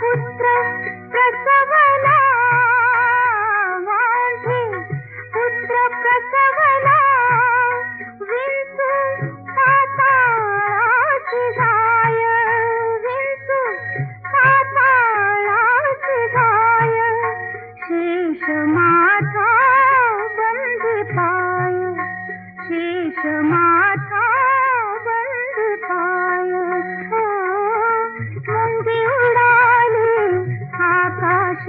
¡Putrof, pastor Vela! ¡Maldito!